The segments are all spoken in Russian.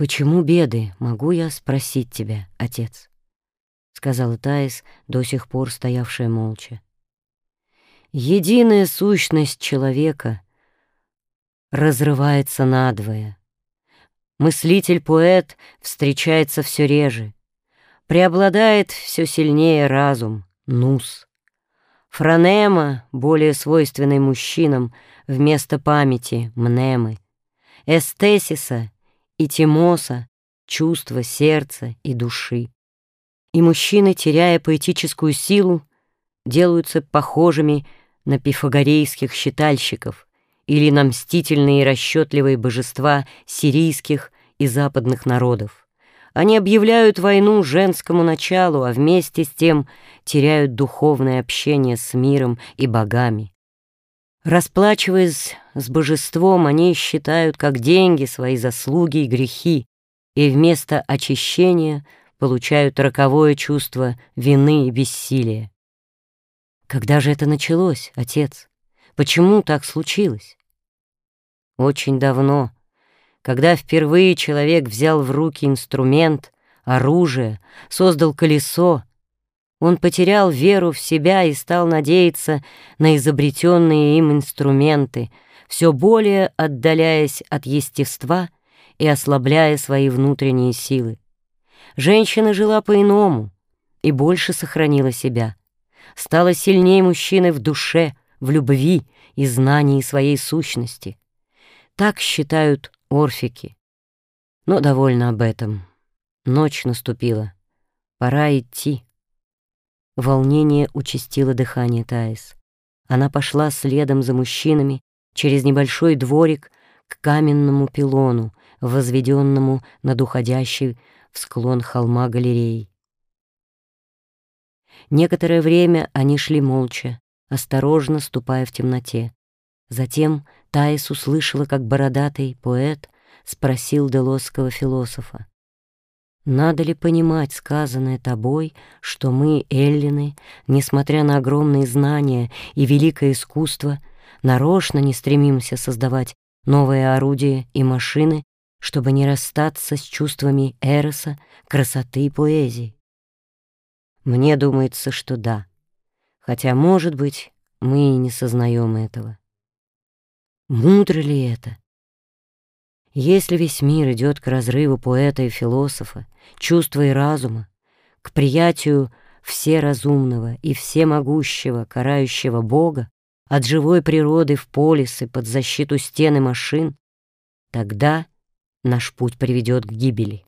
«Почему беды, могу я спросить тебя, отец?» — сказала Таис, до сих пор стоявшая молча. «Единая сущность человека разрывается надвое. Мыслитель-поэт встречается все реже. Преобладает все сильнее разум, нус. Фронема, более свойственный мужчинам, вместо памяти — мнемы. Эстесиса и Тимоса, чувства сердца и души. И мужчины, теряя поэтическую силу, делаются похожими на пифагорейских считальщиков или на мстительные и расчетливые божества сирийских и западных народов. Они объявляют войну женскому началу, а вместе с тем теряют духовное общение с миром и богами. Расплачиваясь с божеством, они считают как деньги свои заслуги и грехи, и вместо очищения получают роковое чувство вины и бессилия. Когда же это началось, отец? Почему так случилось? Очень давно, когда впервые человек взял в руки инструмент, оружие, создал колесо, он потерял веру в себя и стал надеяться на изобретенные им инструменты, все более отдаляясь от естества и ослабляя свои внутренние силы. Женщина жила по-иному и больше сохранила себя, стала сильнее мужчины в душе, в любви и знании своей сущности. Так считают орфики. Но довольно об этом. Ночь наступила. Пора идти. Волнение участило дыхание Таис. Она пошла следом за мужчинами через небольшой дворик к каменному пилону, возведенному над уходящей в склон холма галереей. Некоторое время они шли молча, осторожно ступая в темноте. Затем Таис услышала, как бородатый поэт спросил делосского философа. Надо ли понимать сказанное тобой, что мы, эллины, несмотря на огромные знания и великое искусство, нарочно не стремимся создавать новые орудия и машины, чтобы не расстаться с чувствами эроса, красоты и поэзии? Мне думается, что да, хотя, может быть, мы и не сознаем этого. Мудро ли это? Если весь мир идет к разрыву поэта и философа, чувства и разума, к приятию всеразумного и всемогущего карающего Бога, от живой природы в полисы под защиту стены машин, тогда наш путь приведет к гибели.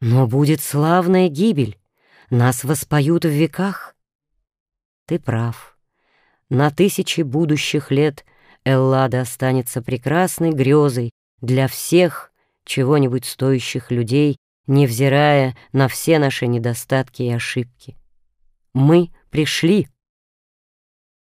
Но будет славная гибель, нас воспоют в веках. Ты прав. На тысячи будущих лет Эллада останется прекрасной грезой для всех чего-нибудь стоящих людей, невзирая на все наши недостатки и ошибки. Мы пришли,